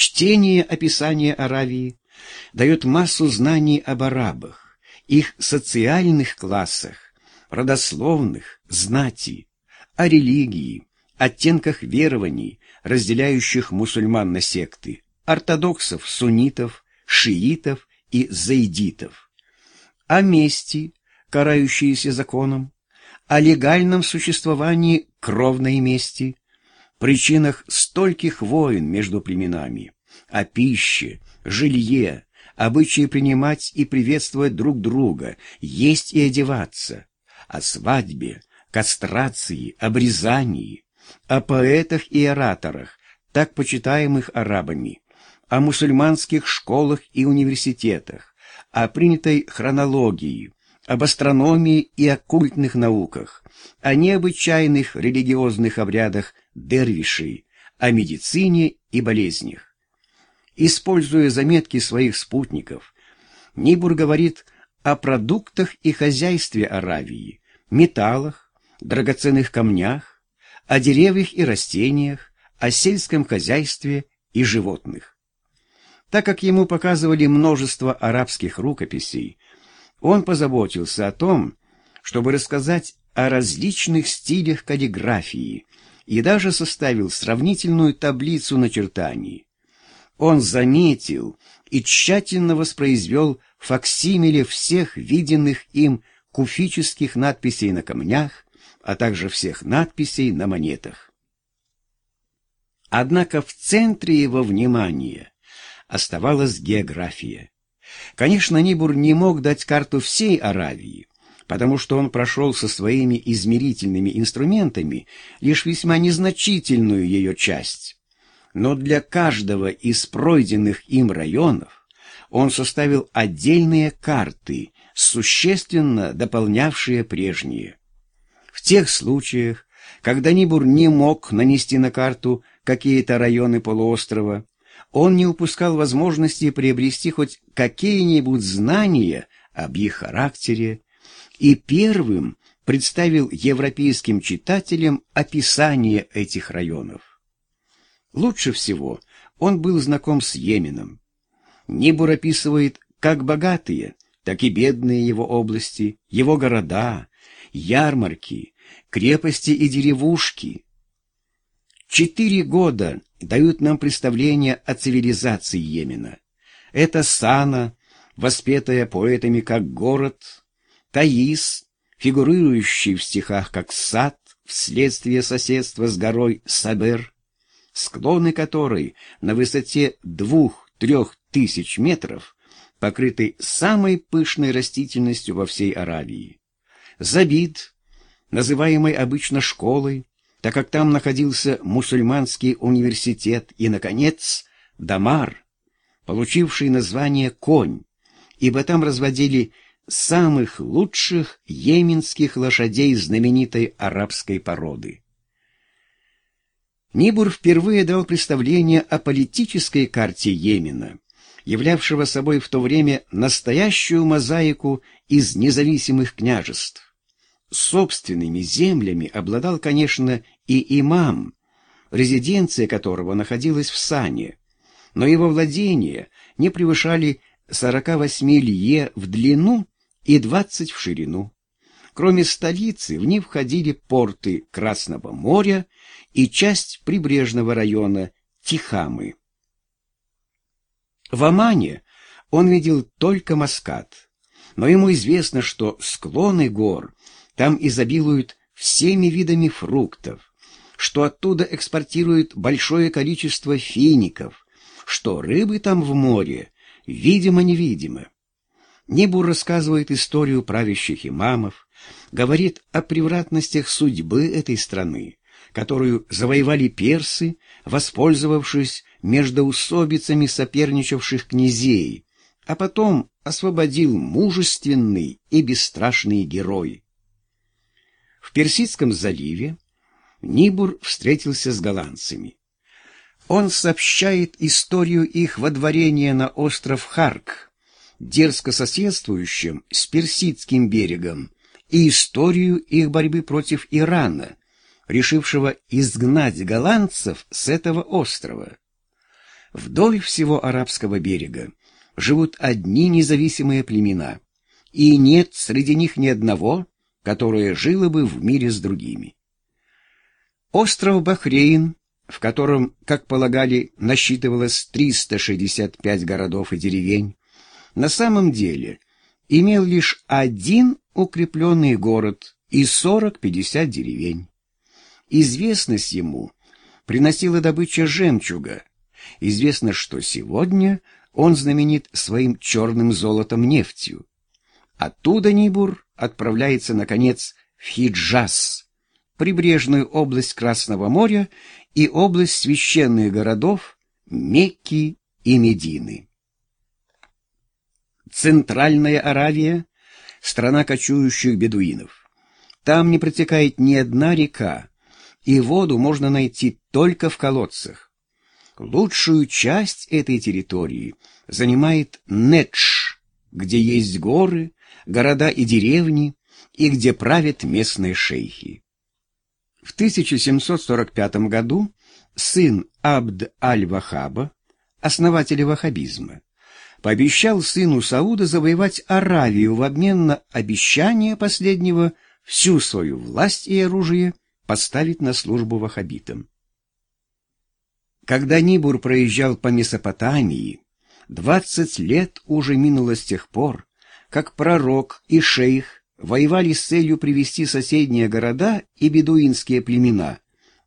Чтение описания Аравии дает массу знаний об арабах, их социальных классах, родословных, знати, о религии, оттенках верований, разделяющих мусульман на секты, ортодоксов, суннитов, шиитов и заидитов, о мести, карающейся законом, о легальном существовании кровной мести, причинах стольких войн между племенами, о пище, жилье, обычае принимать и приветствовать друг друга, есть и одеваться, о свадьбе, кастрации, обрезании, о поэтах и ораторах, так почитаемых арабами, о мусульманских школах и университетах, о принятой хронологии, об астрономии и оккультных науках, о необычайных религиозных обрядах дервишей, о медицине и болезнях. Используя заметки своих спутников, Нибур говорит о продуктах и хозяйстве Аравии, металлах, драгоценных камнях, о деревьях и растениях, о сельском хозяйстве и животных. Так как ему показывали множество арабских рукописей, он позаботился о том, чтобы рассказать о различных стилях каллиграфии и даже составил сравнительную таблицу начертаний. Он заметил и тщательно воспроизвел факсимиле всех виденных им куфических надписей на камнях, а также всех надписей на монетах. Однако в центре его внимания оставалась география. Конечно, Нибур не мог дать карту всей Аравии, потому что он прошел со своими измерительными инструментами лишь весьма незначительную ее часть. Но для каждого из пройденных им районов он составил отдельные карты, существенно дополнявшие прежние. В тех случаях, когда Нибур не мог нанести на карту какие-то районы полуострова, он не упускал возможности приобрести хоть какие-нибудь знания об их характере и первым представил европейским читателям описание этих районов. Лучше всего он был знаком с Йеменом. Нибур описывает как богатые, так и бедные его области, его города, ярмарки, крепости и деревушки. Четыре года дают нам представление о цивилизации Йемена. Это Сана, воспетая поэтами как город, Таис, фигурирующий в стихах как сад вследствие соседства с горой Сабер, склоны которой на высоте двух-трех тысяч метров покрыты самой пышной растительностью во всей Аравии. Забит, называемый обычно школой, так как там находился мусульманский университет, и, наконец, Дамар, получивший название «Конь», ибо там разводили самых лучших йеменских лошадей знаменитой арабской породы. Нибур впервые дал представление о политической карте Йемена, являвшего собой в то время настоящую мозаику из независимых княжеств. Собственными землями обладал, конечно, и имам, резиденция которого находилась в Сане, но его владения не превышали 48 лье в длину и 20 в ширину. Кроме столицы, в них входили порты Красного моря и часть прибрежного района Тихамы. В Омане он видел только Маскат, но ему известно, что склоны гор там изобилуют всеми видами фруктов, что оттуда экспортируют большое количество фиников, что рыбы там в море видимо-невидимо. Небур рассказывает историю правящих имамов, говорит о превратностях судьбы этой страны, которую завоевали персы, воспользовавшись междоусобицами соперничавших князей, а потом освободил мужественный и бесстрашный герой. В Персидском заливе Нибур встретился с голландцами. Он сообщает историю их водворения на остров Харк, дерзко соседствующим с Персидским берегом, и историю их борьбы против Ирана, решившего изгнать голландцев с этого острова. Вдоль всего арабского берега живут одни независимые племена, и нет среди них ни одного, которое жило бы в мире с другими. Остров Бахрейн, в котором, как полагали, насчитывалось 365 городов и деревень, на самом деле имел лишь один укрепленный город и 40-50 деревень. Известность ему приносила добыча жемчуга. Известно, что сегодня он знаменит своим черным золотом нефтью. Оттуда Нибур отправляется, наконец, в Хиджаз, прибрежную область Красного моря и область священных городов Мекки и Медины. Центральная Аравия — страна кочующих бедуинов. Там не протекает ни одна река, и воду можно найти только в колодцах. Лучшую часть этой территории занимает Недж, где есть горы, города и деревни, и где правят местные шейхи. В 1745 году сын Абд аль-Вахаба, основателя ваххабизма, пообещал сыну Сауда завоевать Аравию в обмен на обещание последнего всю свою власть и оружие поставить на службу ваххабитам. Когда Нибур проезжал по Месопотамии, двадцать лет уже минуло с тех пор, как пророк и шейх воевали с целью привести соседние города и бедуинские племена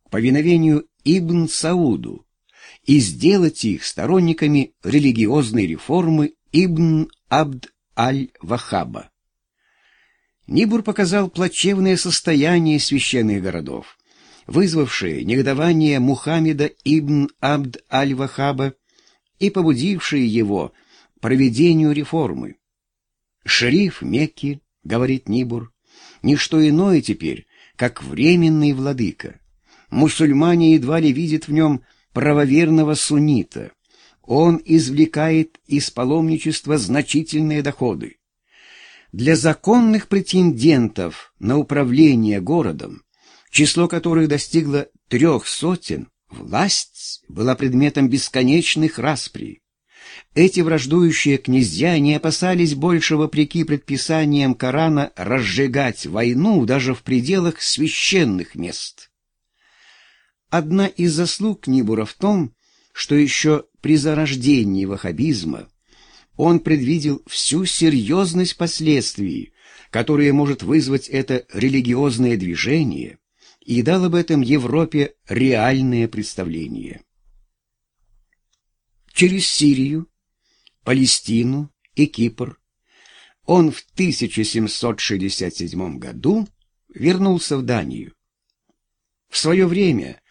к повиновению Ибн Сауду и сделать их сторонниками религиозной реформы Ибн Абд аль-Вахаба. Нибур показал плачевное состояние священных городов, вызвавшее негодование Мухаммеда ибн Абд аль-Вахаба и побудившее его проведению реформы. Шериф Мекки — говорит Нибур, — ничто иное теперь, как временный владыка. Мусульмане едва ли видят в нем правоверного суннита. Он извлекает из паломничества значительные доходы. Для законных претендентов на управление городом, число которых достигло трех сотен, власть была предметом бесконечных расприй. Эти враждующие князья не опасались больше, вопреки предписаниям Корана, разжигать войну даже в пределах священных мест. Одна из заслуг Нибура в том, что еще при зарождении ваххабизма он предвидел всю серьезность последствий, которые может вызвать это религиозное движение, и дал об этом Европе реальное представление. Через Сирию Палестину и Кипр, он в 1767 году вернулся в Данию. В свое время,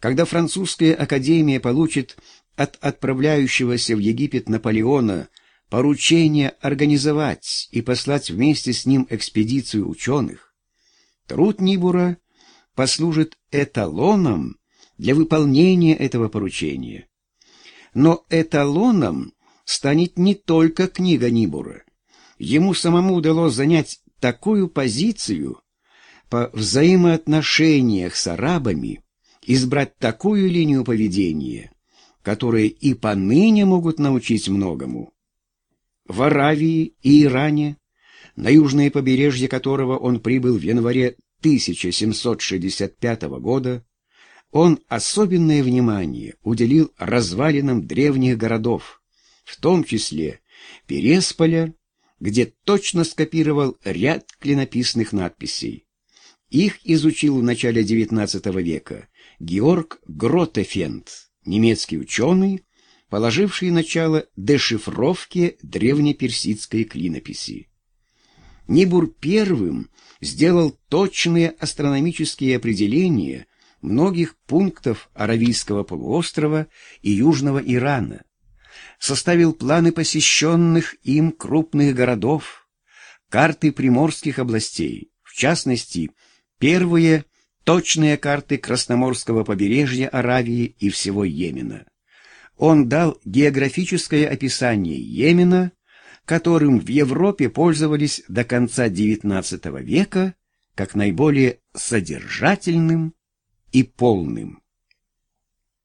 когда французская академия получит от отправляющегося в Египет Наполеона поручение организовать и послать вместе с ним экспедицию ученых, труд Нибура послужит эталоном для выполнения этого поручения. Но эталоном станет не только книга Нибура. Ему самому удалось занять такую позицию по взаимоотношениях с арабами, избрать такую линию поведения, которая и поныне могут научить многому. В Аравии и Иране, на южное побережье которого он прибыл в январе 1765 года, он особенное внимание уделил развалинам древних городов, в том числе Пересполя, где точно скопировал ряд клинописных надписей. Их изучил в начале XIX века Георг Гротефенд, немецкий ученый, положивший начало дешифровке древнеперсидской клинописи. Нибур первым сделал точные астрономические определения многих пунктов Аравийского полуострова и Южного Ирана, составил планы посещенных им крупных городов, карты приморских областей, в частности, первые точные карты Красноморского побережья Аравии и всего Йемена. Он дал географическое описание Йемена, которым в Европе пользовались до конца XIX века как наиболее содержательным и полным.